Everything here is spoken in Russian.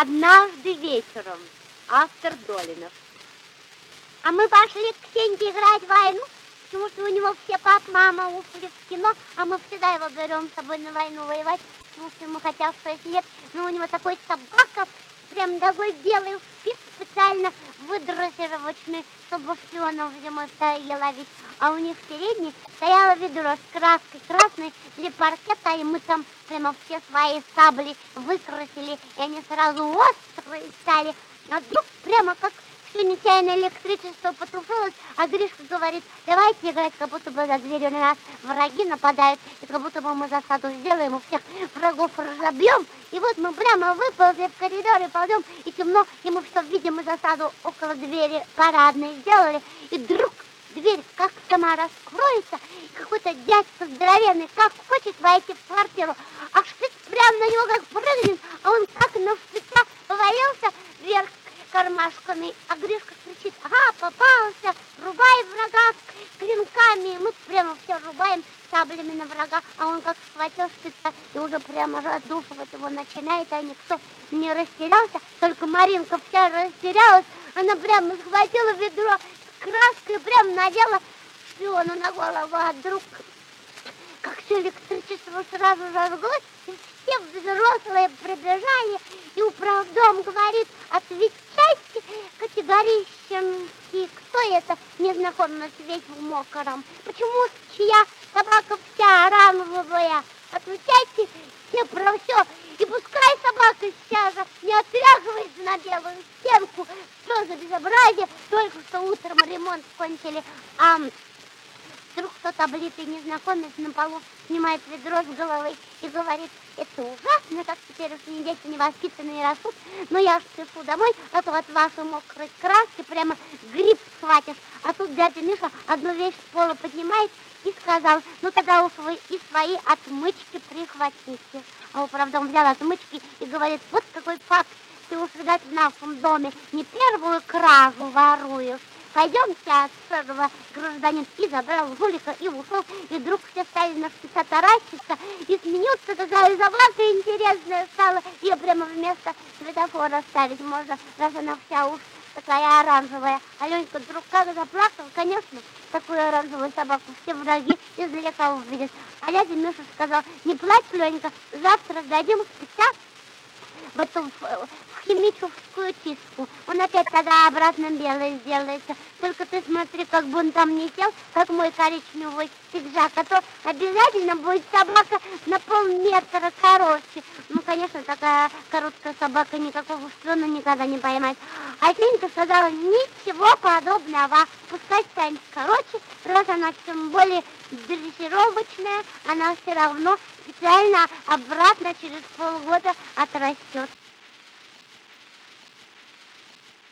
Однажды вечером. Автор Долинов. А мы пошли к Сеньке играть в войну, потому что у него все пап, мама ушли в кино, а мы всегда его берем с собой на войну воевать, потому что ему хотя бы 6 лет, но у него такой собака, прям такой белый спис специально выдрессировочный, чтобы шпионов зимой тайге ловить. А у них в передней стояло ведро с краской красной для паркета, и мы там прямо все свои сабли выкрасили, и они сразу острые стали. А вдруг прямо как нечаянно электричество потушилось, а Гришка говорит, давайте играть, как будто бы за дверью на нас враги нападают, и как будто бы мы засаду сделаем, у всех врагов разобьем. И вот мы прямо выползли в коридор и ползем, и темно, и мы все видим, мы засаду около двери парадной сделали, и вдруг дверь как сама раскроется, и какой-то дядька здоровенный, как хочет войти в квартиру, а шпиц прямо на него как прыгнет, а он как на шпица повалился вверх кармашками, а Гришка кричит, ага, попался, рубай врага клинками, мы прямо все рубаем саблями на врага, а он как схватил шпица и уже прямо раздушивать его начинает, а никто не растерялся, только Маринка вся растерялась, она прямо схватила ведро с краской, прямо надела шпиону на голову, а вдруг как все электричество сразу зажглось, и все взрослые прибежали, и управдом говорит, отвечайте категорически, кто это? Незнакомый свет в мокром, почему чья собака вся оранжевая, отвечайте все про все, и пускай собака сейчас же не отряхивается на белую стенку, что за безобразие, только что утром ремонт кончили, а Вдруг кто-то облитый незнакомец на полу снимает ведро с головы и говорит, это ужасно, как теперь уж дети невоспитанные растут, но я ж спешу домой, а то от вашей мокрой краски прямо гриб схватишь. А тут дядя Миша одну вещь с пола поднимает и сказал, ну тогда уж вы и свои отмычки прихватите. А управдом взял отмычки и говорит, вот какой факт, ты уж, видать, в нашем доме не первую кражу воруешь, Пойдемте отсюда, гражданин, и забрал жулика и ушел, и вдруг все стали на шпица таращиться, и смеются, такая забавка интересная стала, ее прямо вместо светофора ставить можно, раз она вся уж такая оранжевая. Аленька вдруг как заплакал, конечно, такую оранжевую собаку все враги издалека увидят. А дядя Миша сказал, не плачь, Ленька, завтра сдадим спеца в эту в химическую чистку. Он опять тогда обратно белый сделается. Только ты смотри, как бы он там не сел, как мой коричневый пиджак, а то обязательно будет собака на полметра короче. Ну, конечно, такая короткая собака никакого шпиона никогда не поймает. А Сенька сказала, ничего подобного. Пускай станет короче, раз она тем более дрессировочная, она все равно специально обратно через полгода отрастет.